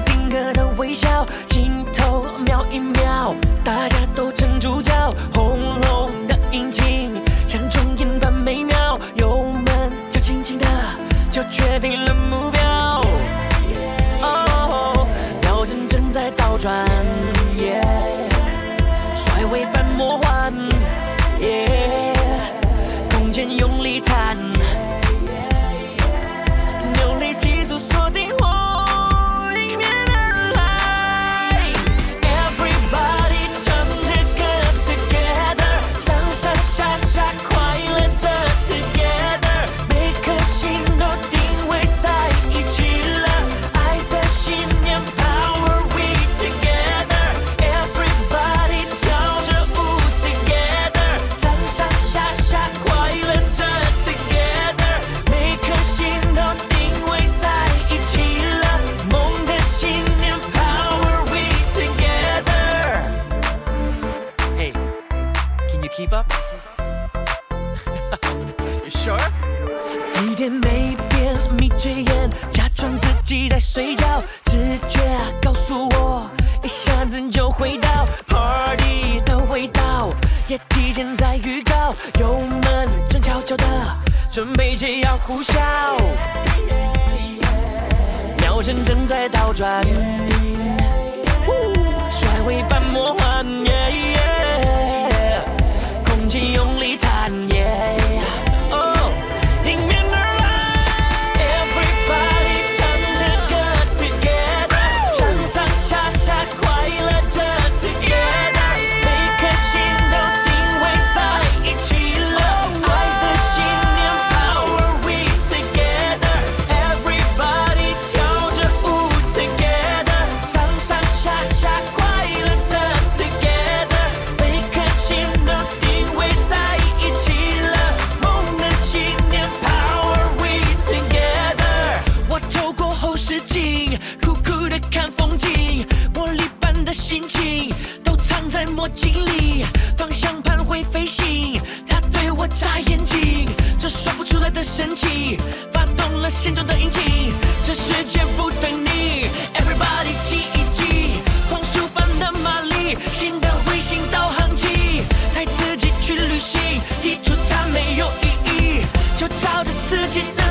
定格的微笑，镜头瞄一瞄，大家都成主角。轰隆的引擎，像钟音般美妙，油门就轻轻的，就决定了目标。秒针正在倒转，甩尾般模糊。一点没变，眯着眼，假装自己在睡觉。直觉告诉我，一下子就回到 party 的味道，也提前在预告。油门正悄悄的，准备就要呼啸。秒针正在倒转。尽き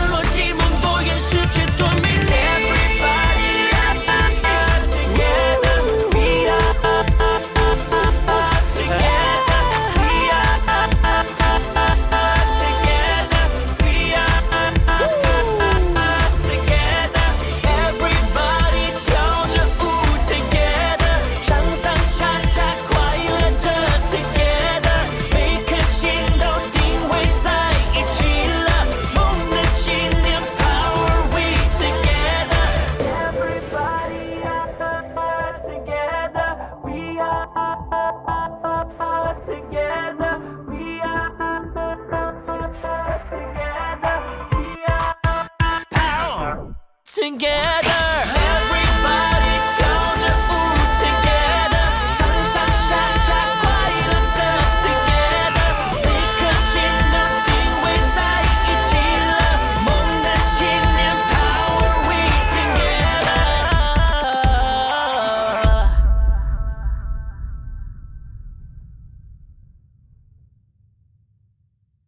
together.